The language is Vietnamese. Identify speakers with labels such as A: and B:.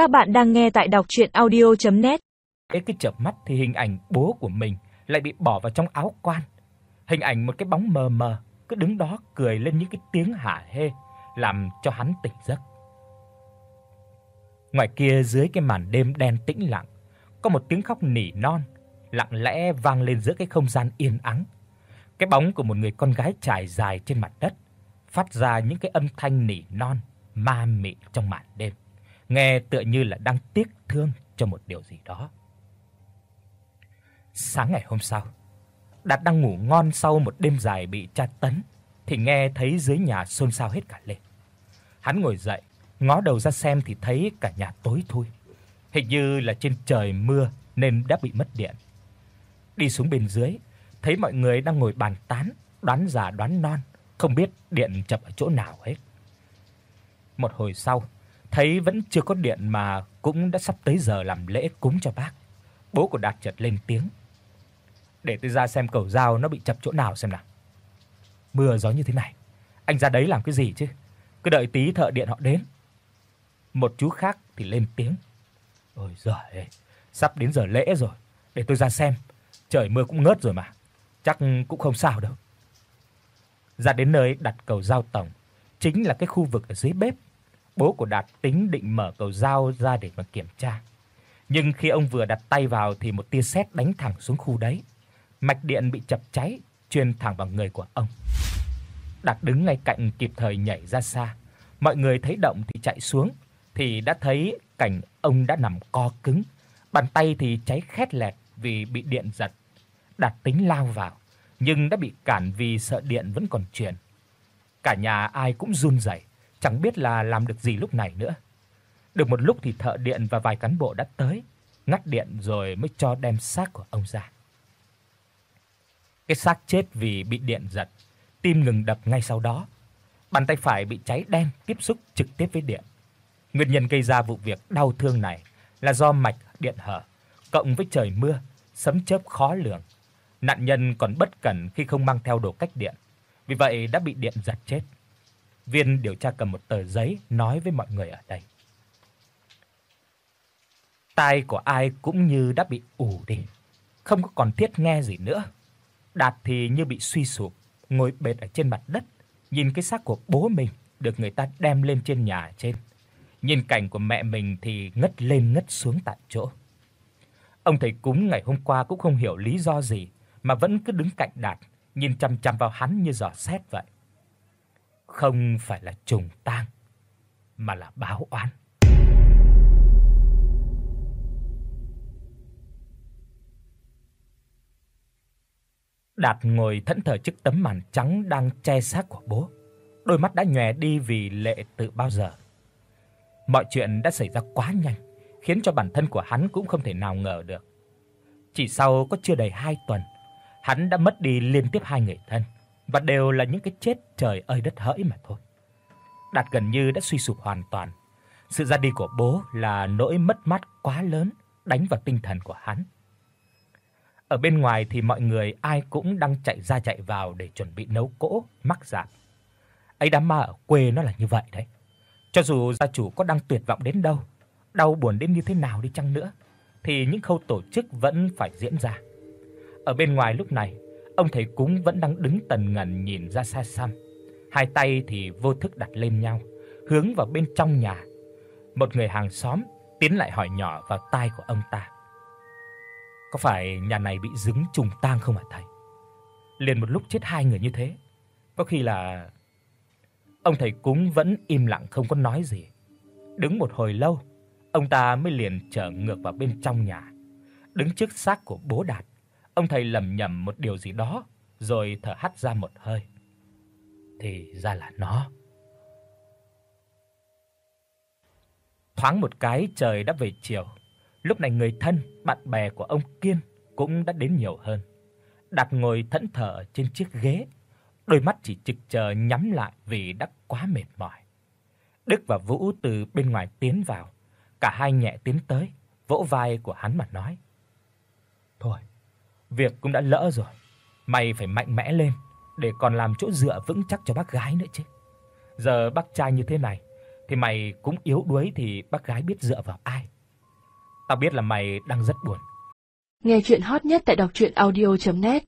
A: Các bạn đang nghe tại đọc audio net
B: Cái cái chợp mắt thì hình ảnh bố của mình lại bị bỏ vào trong áo quan. Hình ảnh một cái bóng mờ mờ cứ đứng đó cười lên những cái tiếng hả hê làm cho hắn tỉnh giấc. Ngoài kia dưới cái màn đêm đen tĩnh lặng, có một tiếng khóc nỉ non lặng lẽ vang lên giữa cái không gian yên ắng. Cái bóng của một người con gái trải dài trên mặt đất, phát ra những cái âm thanh nỉ non ma mị trong màn đêm, nghe tựa như là đang tiếc thương cho một điều gì đó. Sáng ngày hôm sau, Đạt đang ngủ ngon sau một đêm dài bị tra tấn thì nghe thấy dưới nhà xôn xao hết cả lên. Hắn ngồi dậy, ngó đầu ra xem thì thấy cả nhà tối thui. Hình như là trên trời mưa nên đã bị mất điện. Đi xuống bên dưới, thấy mọi người đang ngồi bàn tán, đoán già đoán non, không biết điện chập ở chỗ nào hết. Một hồi sau, thấy vẫn chưa có điện mà cũng đã sắp tới giờ làm lễ cúng cho bác. Bố của Đạt chợt lên tiếng. Để tôi ra xem cầu dao nó bị chập chỗ nào xem nào. Mưa gió như thế này, anh ra đấy làm cái gì chứ? Cứ đợi tí thợ điện họ đến. Một chú khác thì lên tiếng. Ôi giời sắp đến giờ lễ rồi, để tôi ra xem. Trời mưa cũng ngớt rồi mà, chắc cũng không sao đâu. Ra đến nơi đặt cầu dao tổng, chính là cái khu vực ở dưới bếp. Bố của Đạt tính định mở cầu dao ra để mà kiểm tra. Nhưng khi ông vừa đặt tay vào thì một tia sét đánh thẳng xuống khu đấy. Mạch điện bị chập cháy truyền thẳng vào người của ông. Đạt đứng ngay cạnh kịp thời nhảy ra xa. Mọi người thấy động thì chạy xuống thì đã thấy cảnh ông đã nằm co cứng, bàn tay thì cháy khét lẹt vì bị điện giật. Đạt tính lao vào, nhưng đã bị cản vì sợ điện vẫn còn truyền. Cả nhà ai cũng run rẩy, chẳng biết là làm được gì lúc này nữa. Được một lúc thì thợ điện và vài cán bộ đã tới, ngắt điện rồi mới cho đem xác của ông ra. Cái xác chết vì bị điện giật, tim ngừng đập ngay sau đó. Bàn tay phải bị cháy đen tiếp xúc trực tiếp với điện. Nguyên nhân gây ra vụ việc đau thương này là do mạch điện hở, cộng với trời mưa, sấm chớp khó lường. Nạn nhân còn bất cẩn khi không mang theo đồ cách điện, vì vậy đã bị điện giật chết. Viên điều tra cầm một tờ giấy nói với mọi người ở đây. Tai của ai cũng như đã bị ù đi, không có còn thiết nghe gì nữa. Đạt thì như bị suy sụp, ngồi bệt ở trên mặt đất, nhìn cái xác của bố mình được người ta đem lên trên nhà trên. Nhìn cảnh của mẹ mình thì ngất lên ngất xuống tại chỗ. Ông thầy cúng ngày hôm qua cũng không hiểu lý do gì mà vẫn cứ đứng cạnh Đạt, nhìn chằm chằm vào hắn như dò xét vậy. Không phải là trùng tang, mà là báo oán. Đạt ngồi thẫn thờ trước tấm màn trắng đang che xác của bố. Đôi mắt đã nhòe đi vì lệ từ bao giờ. Mọi chuyện đã xảy ra quá nhanh, khiến cho bản thân của hắn cũng không thể nào ngờ được. Chỉ sau có chưa đầy 2 tuần, hắn đã mất đi liên tiếp hai người thân và đều là những cái chết trời ơi đất hỡi mà thôi. Đạt gần như đã suy sụp hoàn toàn. Sự ra đi của bố là nỗi mất mát quá lớn đánh vào tinh thần của hắn. Ở bên ngoài thì mọi người ai cũng đang chạy ra chạy vào để chuẩn bị nấu cỗ, mắc dạ. Ấy đám ma ở quê nó là như vậy đấy. Cho dù gia chủ có đang tuyệt vọng đến đâu, đau buồn đến như thế nào đi chăng nữa thì những khâu tổ chức vẫn phải diễn ra. Ở bên ngoài lúc này, ông thầy cúng vẫn đang đứng tần ngần nhìn ra xa xăm. Hai tay thì vô thức đặt lên nhau, hướng vào bên trong nhà. Một người hàng xóm tiến lại hỏi nhỏ vào tai của ông ta. Có phải nhà này bị dính trùng tang không hả thầy? Liền một lúc chết hai người như thế, có khi là Ông thầy cúng vẫn im lặng không có nói gì. Đứng một hồi lâu, ông ta mới liền trở ngược vào bên trong nhà. Đứng trước xác của bố Đạt, ông thầy lẩm nhẩm một điều gì đó rồi thở hắt ra một hơi. Thì ra là nó. Thoáng một cái trời đã về chiều. Lúc này người thân, bạn bè của ông Kiên cũng đã đến nhiều hơn. Đạt ngồi thẫn thờ trên chiếc ghế, đôi mắt chỉ trực chờ nhắm lại vì đã quá mệt mỏi. Đức và Vũ từ bên ngoài tiến vào, cả hai nhẹ tiến tới, vỗ vai của hắn mà nói: "Thôi, Việc cũng đã lỡ rồi, mày phải mạnh mẽ lên để còn làm chỗ dựa vững chắc cho bác gái nữa chứ. Giờ bác trai như thế này thì mày cũng yếu đuối thì bác gái biết dựa vào ai. Tao biết là mày đang rất buồn.
C: Nghe truyện hot nhất tại doctruyenaudio.net